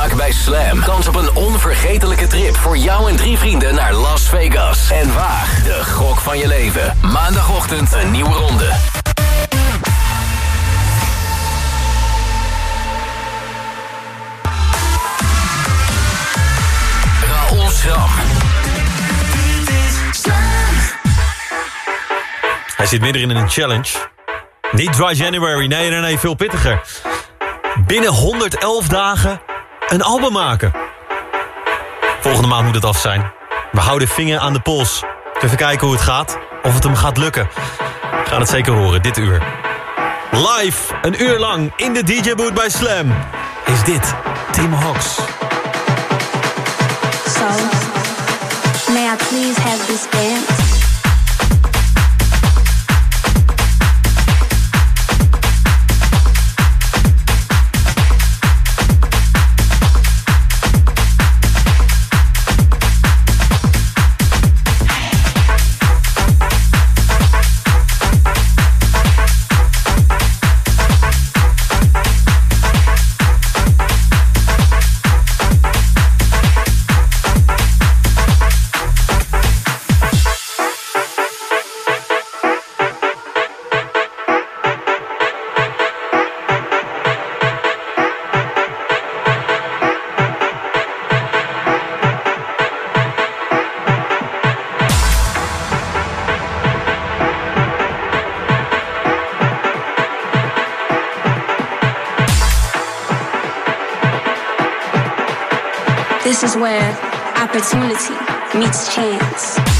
Bij Slam kans op een onvergetelijke trip voor jou en drie vrienden naar Las Vegas. En waag de gok van je leven. Maandagochtend een nieuwe ronde. Raoul Schram. Hij zit midden in een challenge. Niet Dry January, nee, nee, nee, veel pittiger. Binnen 111 dagen een album maken. Volgende maand moet het af zijn. We houden vinger aan de pols. Even kijken hoe het gaat. Of het hem gaat lukken. We gaan het zeker horen, dit uur. Live, een uur lang, in de DJ-boot bij Slam. Is dit Tim Hawks. May I please have this? Is where opportunity meets chance.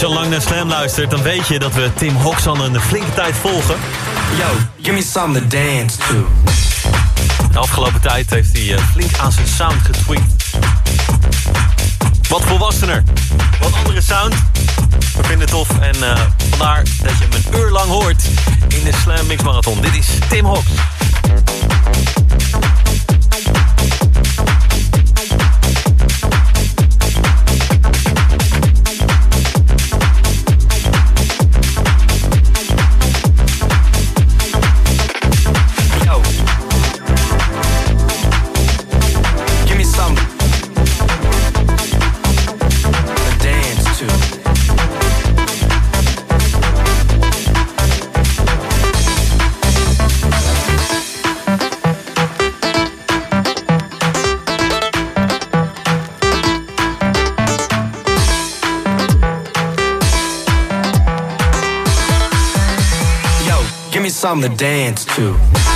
Je al lang naar Slam luistert, dan weet je dat we Tim Hox al een flinke tijd volgen. Yo, give me something to dance to. De afgelopen tijd heeft hij eh, flink aan zijn sound getweakt. Wat volwassener, wat andere sound. We vinden het tof en eh, vandaar dat je hem een uur lang hoort in de Slam Mix Marathon. Dit is Tim Hox. Give me something to dance to.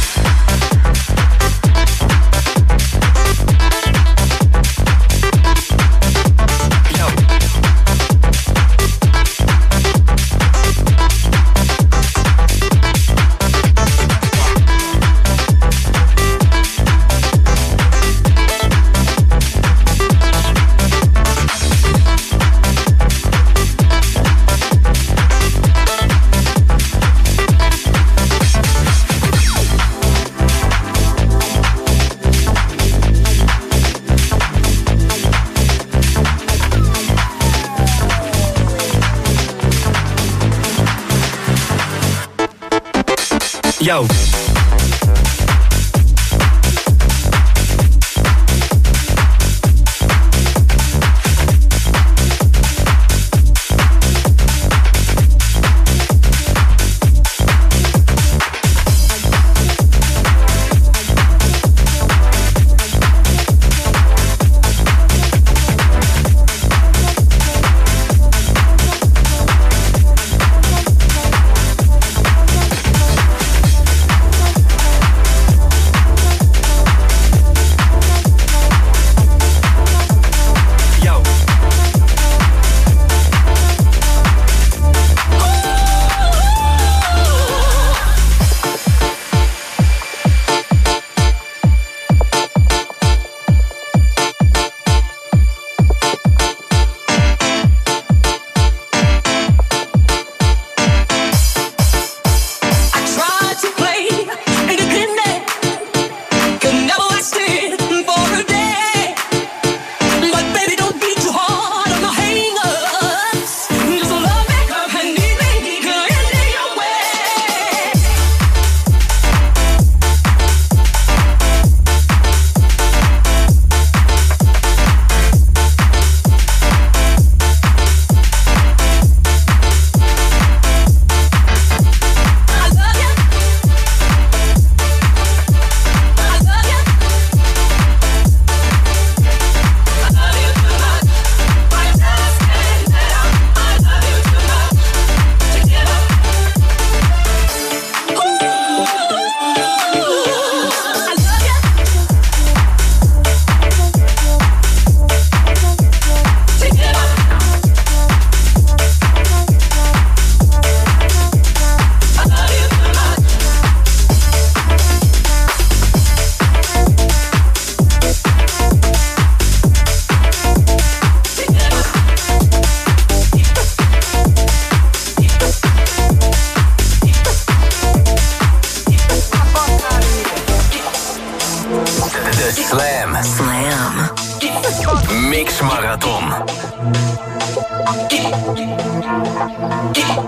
Get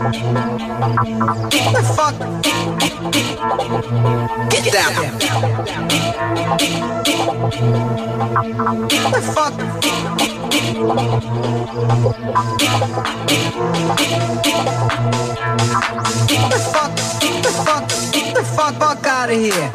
the down. Get the fuck. Get the fuck. Get the fuck. Get the fuck fuck out of here.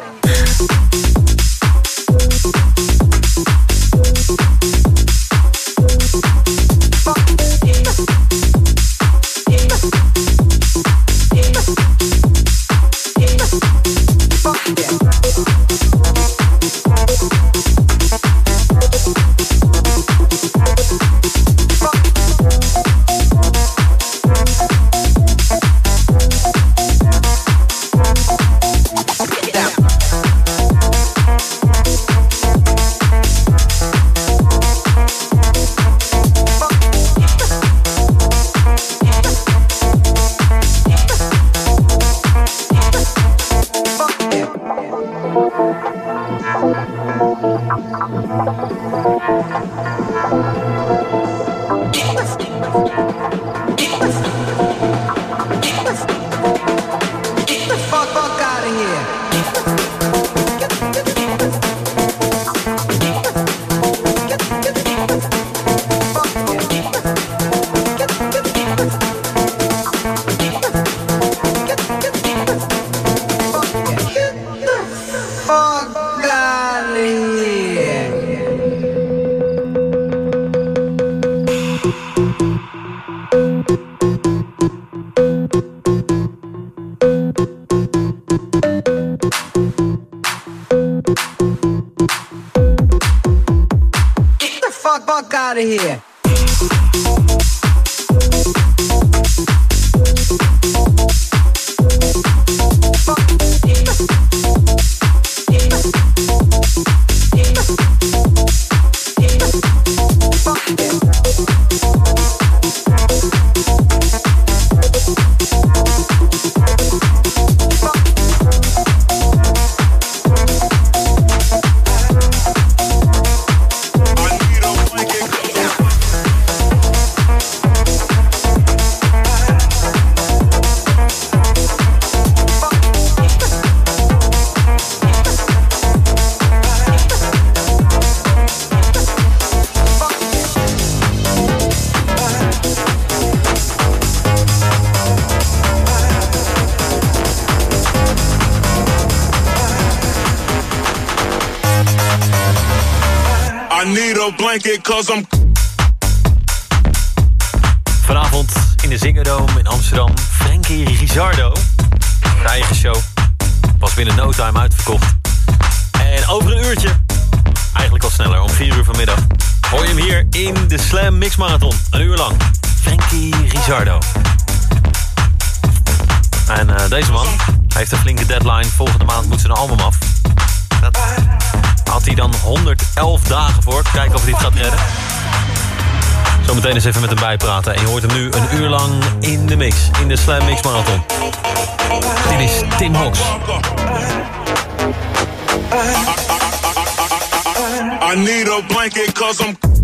Need a blanket cause I'm Vanavond in de Zingerdome in Amsterdam. Frankie Rizardo. Zijn eigen show. Was binnen no time uitverkocht. En over een uurtje, eigenlijk al sneller, om 4 uur vanmiddag... hoor je hem hier in de Slam Mix Marathon. Een uur lang. Frankie Rizardo. En eh, deze man heeft een flinke deadline. Volgende maand moet zijn album af. Had hij dan 111 dagen voor. Kijken of hij het gaat redden. Zometeen eens even met hem bijpraten. En je hoort hem nu een uur lang in de mix. In de Slam Mix Marathon. Dit is Tim Hox. I need a blanket cause I'm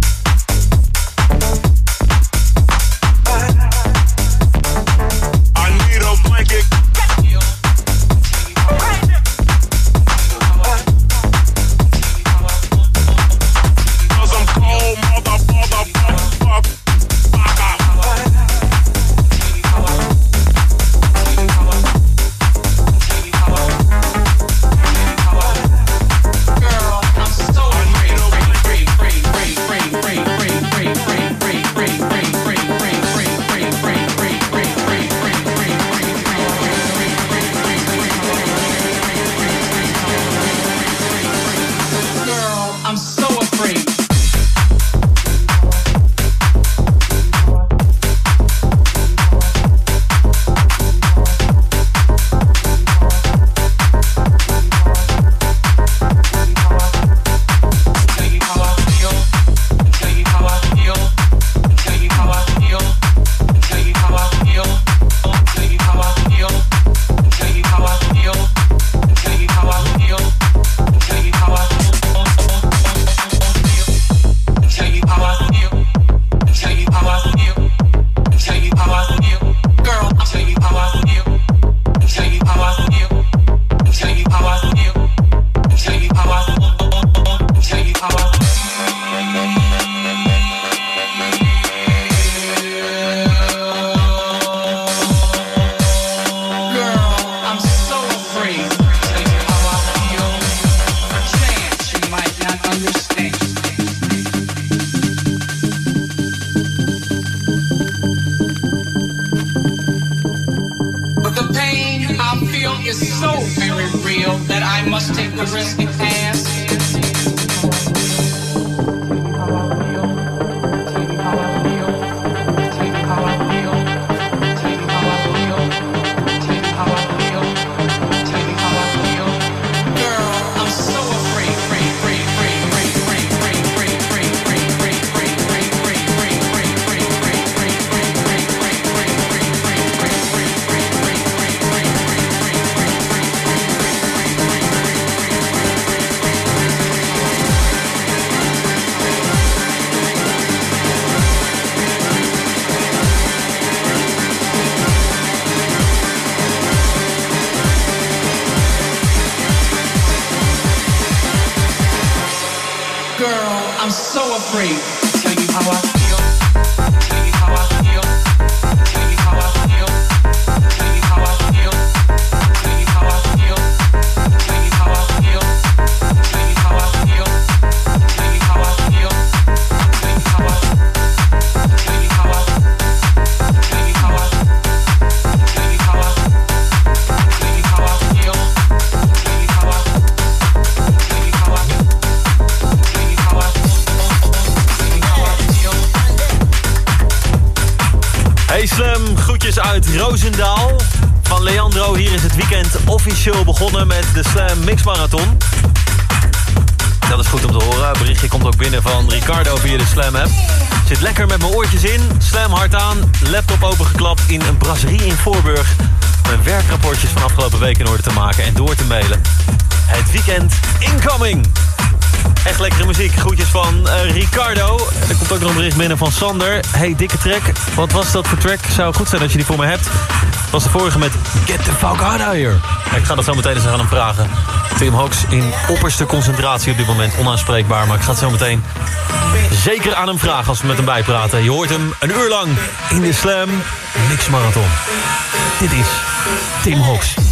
laptop opengeklapt in een brasserie in Voorburg. Mijn werkrapportjes van afgelopen week in orde te maken en door te mailen. Het weekend incoming! Echt lekkere muziek. Groetjes van eh, Ricardo. Er komt ook nog een bericht binnen van Sander. Hey, dikke track. Wat was dat voor track? Zou goed zijn dat je die voor me hebt. Was de vorige met Get the fuck out of here. Ik ga dat zo meteen eens aan hem vragen. Tim Hawks in opperste concentratie op dit moment. Onaanspreekbaar, maar ik ga het zo meteen zeker aan hem vragen als we met hem bijpraten. Je hoort hem een uur lang in de Slam Mix Marathon. Dit is Tim Hawks.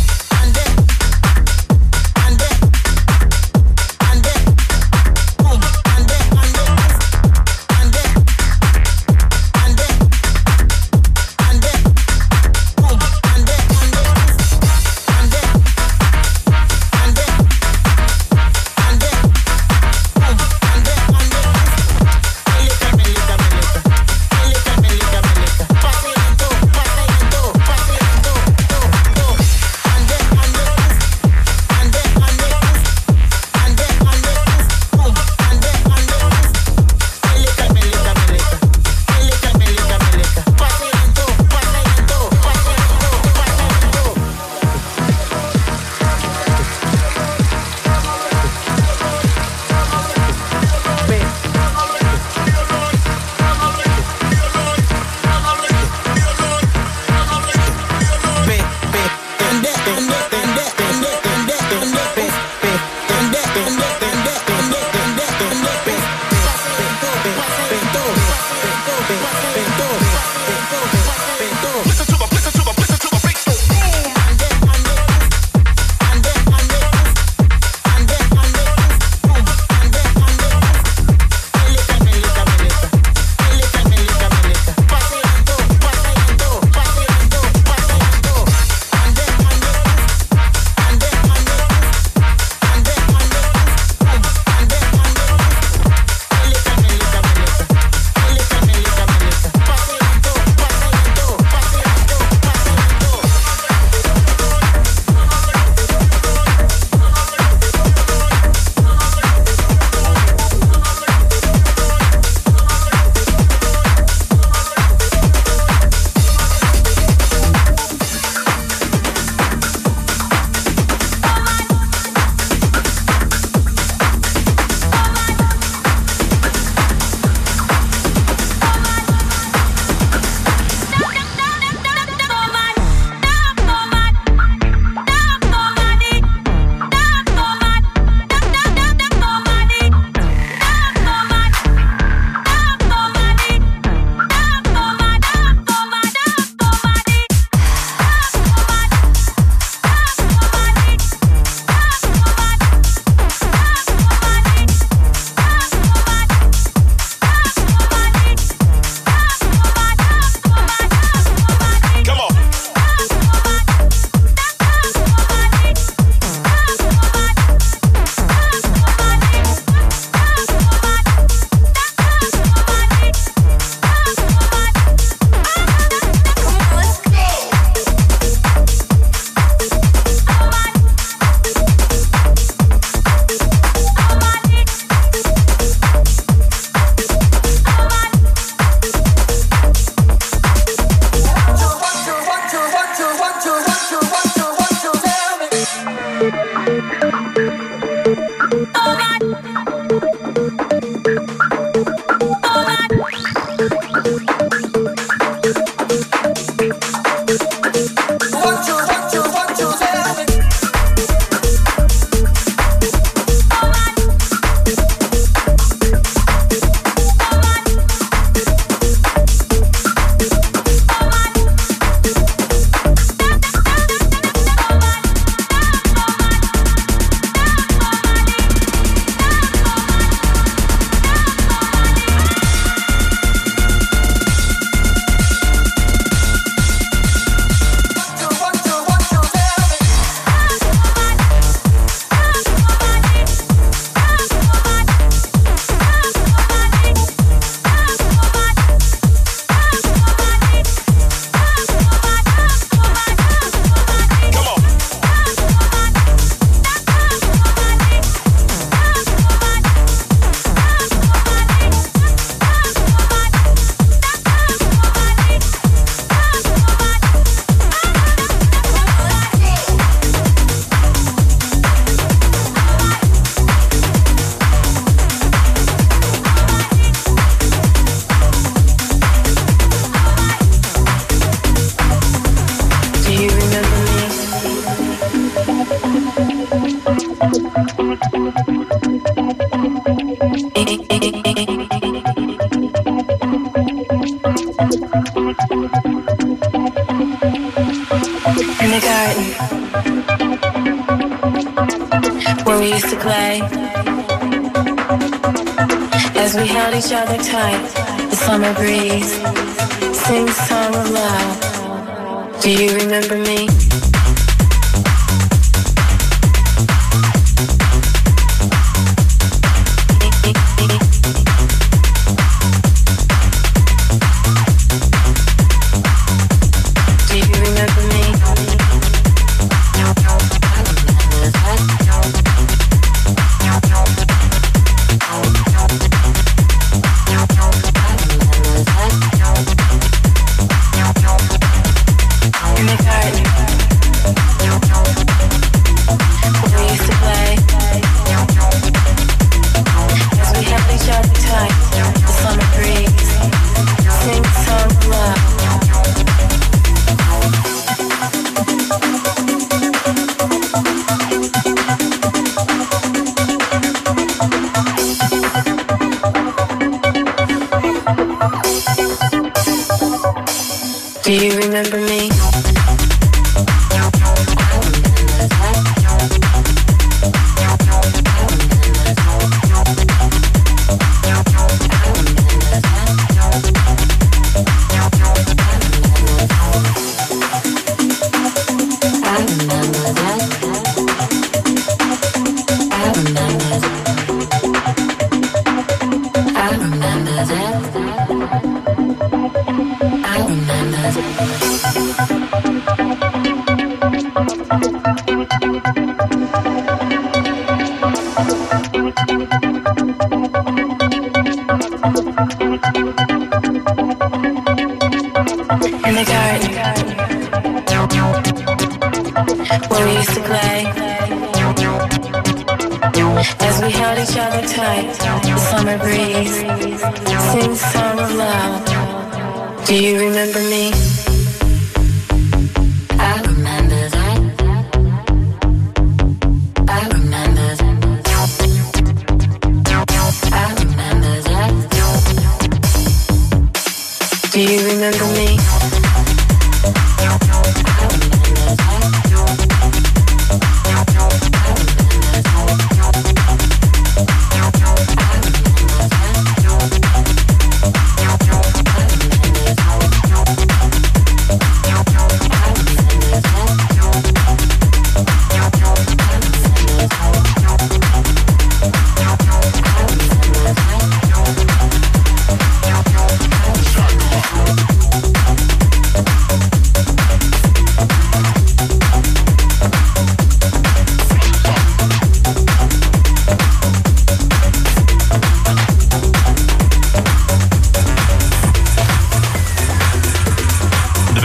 Do you remember me?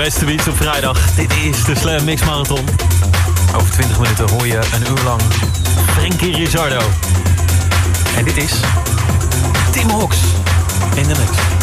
Westerwiets op vrijdag. Dit is de Slam Mix Marathon. Over 20 minuten hoor je een uur lang Frankie Rizzardo. En dit is Tim Hawks in de mix.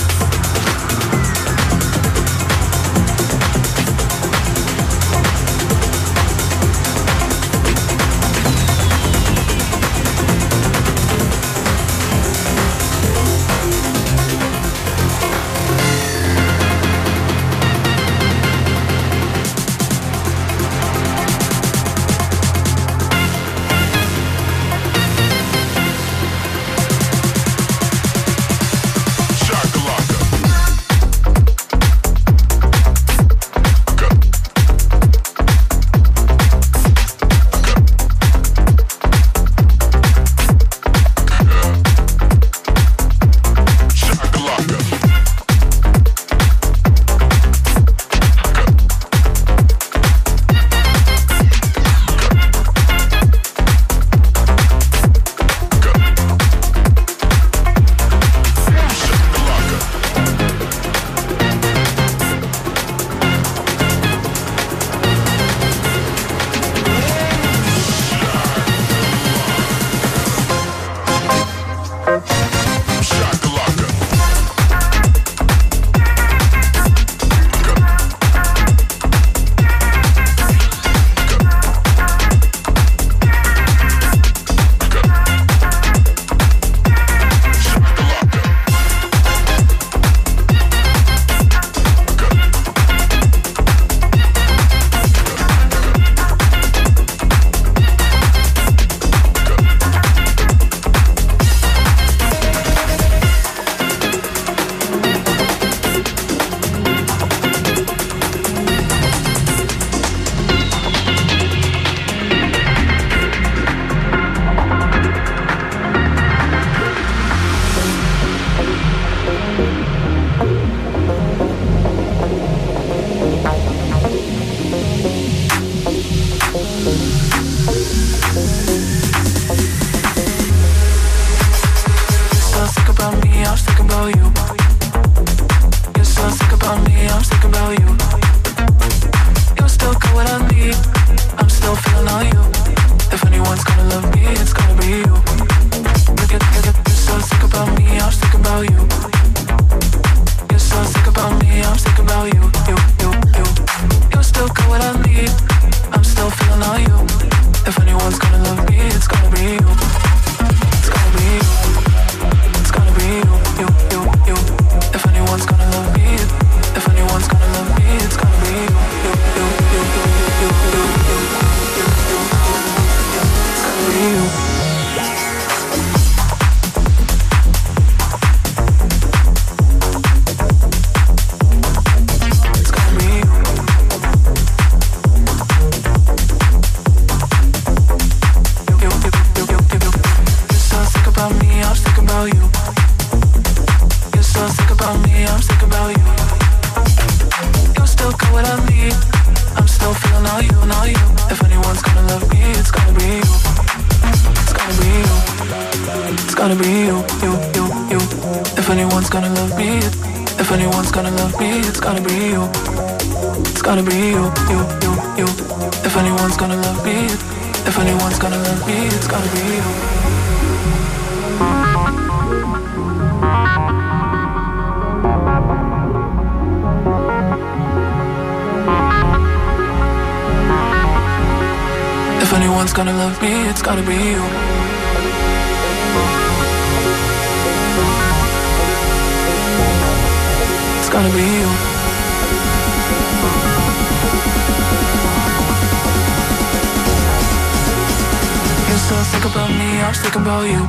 Sick about me, I'm sick about you.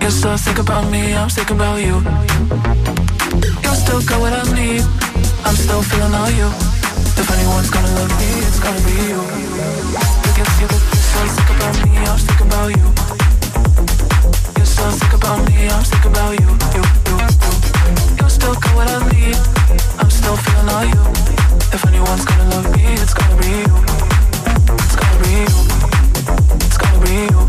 You're so sick about me, I'm sick about you. You still got what I need, I'm still feeling all you. If anyone's gonna love me, it's gotta be you. You're so sick about me, I'm sick about you. You're so sick about me, I'm sick about you. You, you, you. You still got what I need, I'm still feeling all you. If anyone's gonna love me, it's gotta be you. It's gotta be you. Gonna you,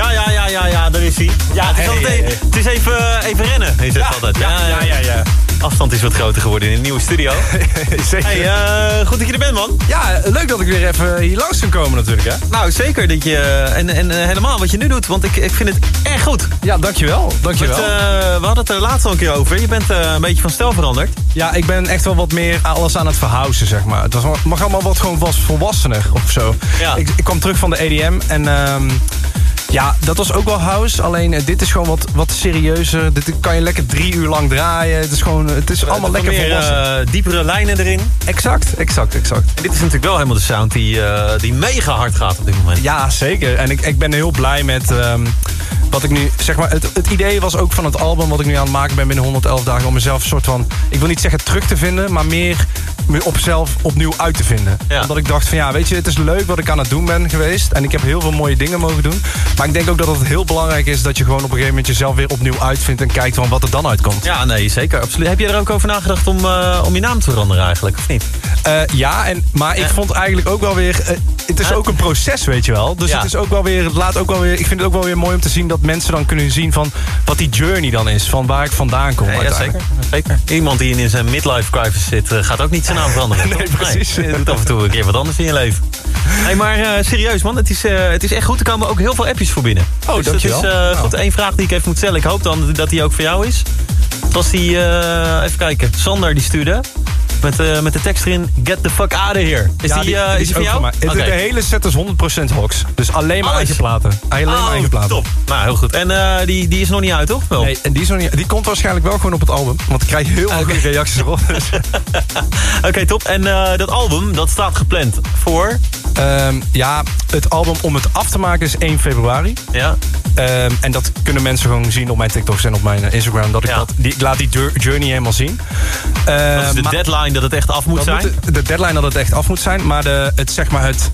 Ja, ja, ja, ja, ja, daar is hij. Ja, het is, hey, altijd hey, e- hey. het is even, even rennen, is het altijd. ja, ja, ja, ja. Afstand is wat groter geworden in een nieuwe studio. Zeker. Hey, eh, goed dat je er bent, man. Ja, leuk dat ik weer even hier langs kan komen natuurlijk, hè? Nou, zeker dat je... En, en eh, helemaal wat je nu doet, want ik, ik vind het echt goed. Ja, dankjewel. Dankjewel. Eh, we hadden het er laatst al een keer over. Je bent eh, een beetje van stijl veranderd. Ja, ik ben echt wel wat meer alles aan het verhuizen, zeg maar. Het was, mag allemaal wat gewoon was volwassener of zo. Ja. Ik, ik kwam terug van de EDM en... ehm, ja, dat was ook wel house. Alleen eh, dit is gewoon wat, wat serieuzer. Dit kan je lekker drie uur lang draaien. Het is gewoon, het is allemaal Wat lekker meer volwassen. eh, diepere lijnen erin. Exact, exact, exact. En dit is natuurlijk wel helemaal de sound die, eh, die mega hard gaat op dit moment. Ja, zeker. En ik, ik ben heel blij met ehm, wat ik nu... Zeg maar, het, het idee was ook van het album wat ik nu aan het maken ben binnen 111 dagen... om mezelf een soort van... Ik wil niet zeggen terug te vinden, maar meer me op zelf opnieuw uit te vinden. Ja. Omdat ik dacht van ja, weet je, het is leuk wat ik aan het doen ben geweest. En ik heb heel veel mooie dingen mogen doen. Maar ik denk ook dat het heel belangrijk is dat je gewoon op een gegeven moment jezelf weer opnieuw uitvindt... en kijkt van wat er dan uitkomt. Ja, nee, zeker. Absoluut. Heb je er ook over nagedacht om, eh, om je naam te veranderen eigenlijk, of niet? Eh, ja, en, maar ik Ja. vond eigenlijk ook wel weer... eh, het is ook een proces, weet je wel. Dus Ja. het is ook wel weer... Het laat ook wel weer... Ik vind het ook wel weer mooi om te zien dat mensen dan kunnen zien van... wat die journey dan is, van waar ik vandaan kom. Ja, zeker. zeker. Iemand die in zijn midlife crisis zit, eh, gaat ook niet zijn naam veranderen. Nee, toch? precies. je doet af en toe een keer wat anders in je leven. Hey, maar eh, serieus man, het is, eh, het is echt goed. Er komen ook heel veel appjes voor binnen. Oh, dus dankjewel. Dat is goed. Eén vraag die ik even moet stellen. Ik hoop dan dat die ook voor jou is. Dat was die, even kijken, Sander die stuurde. Met, eh, met de tekst erin, get the fuck out of here. Is Ja, die, eh, is die voor jou? Oké. De hele set is 100% Hox. Dus alleen maar Alles. eigen platen. Alleen maar Oh, eigen platen. top. Nou, heel goed. En eh, die, die is nog niet uit, toch? Wel? Nee, en die, is nog niet, die komt waarschijnlijk wel gewoon op het album. Want ik krijg heel veel reacties erop. Oké, top. En dat album, dat staat gepland voor... ehm, ja, het album om het af te maken is 1 februari. Ja, Ehm, en dat kunnen mensen gewoon zien op mijn TikToks en op mijn eh, Instagram. Dat ik, Ja. dat, die, ik laat die jour- journey helemaal zien. Ehm, dat is de maar- deadline dat het echt af moet zijn. moet de, de deadline dat het echt af moet zijn. Maar de, het, zeg maar het,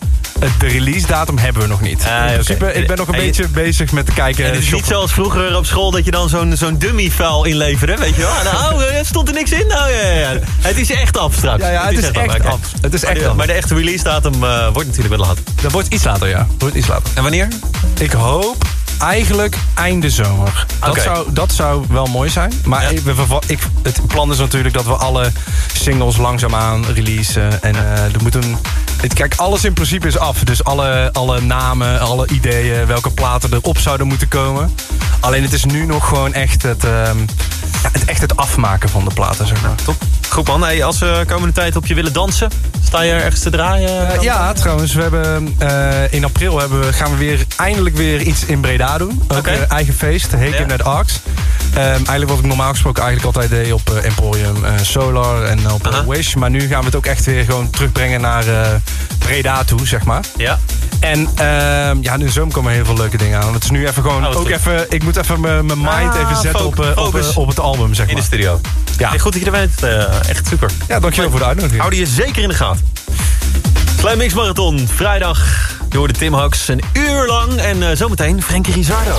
de release datum hebben we nog niet. Ah, In ik ben nog een En je- beetje bezig met te kijken. En het is niet zoals vroeger op school dat je dan zo'n zo'n dummy-file inleverde, weet je wel? Nou, eh, stond er niks in? Nou, ja, ja, ja. Het is echt af straks. Ja, ja, het is echt af. Het is Maar echt de- af. Maar de echte release-datum eh, wordt natuurlijk wel laat. Dat wordt iets later, ja. Wordt iets later. En wanneer? Ik hoop eigenlijk einde zomer. Dat, zou, dat zou wel mooi zijn. Maar Ja. ik, ik, het plan is natuurlijk dat we alle singles langzaamaan releasen. En eh er moet een... Het, kijk, alles in principe is af. Dus alle, alle namen, alle ideeën, welke platen erop zouden moeten komen. Alleen het is nu nog gewoon echt het, ehm, ja, het, echt het afmaken van de platen, zeg maar. Top. Goed man, hey, als we komende tijd op je willen dansen, sta je ergens te draaien? Eh, ja, trouwens, we hebben, eh, in april hebben we, gaan we weer eindelijk weer iets in Breda doen. Ook eigen feest, Heken Ja. Arcs. Ehm, eigenlijk wat ik normaal gesproken eigenlijk altijd deed op eh, Emporium eh, Solar en op eh, Aha. Wish. Maar nu gaan we het ook echt weer gewoon terugbrengen naar Breda toe, zeg maar. Ja. En ehm, ja, in de zomer komen heel veel leuke dingen aan. Want het is nu even gewoon, Oh, ook goed. even, ik moet even mijn mijn mind Ah, even zetten op, op, het album, zeg In maar. de studio. Ja. Hey, goed dat je er bent. echt super. Ja, dankjewel voor de uitnodiging. Hou je zeker in de gaten. Slam Mix Marathon, vrijdag. Je hoorde Tim Hux een uur lang. En zometeen Frankie Rizardo.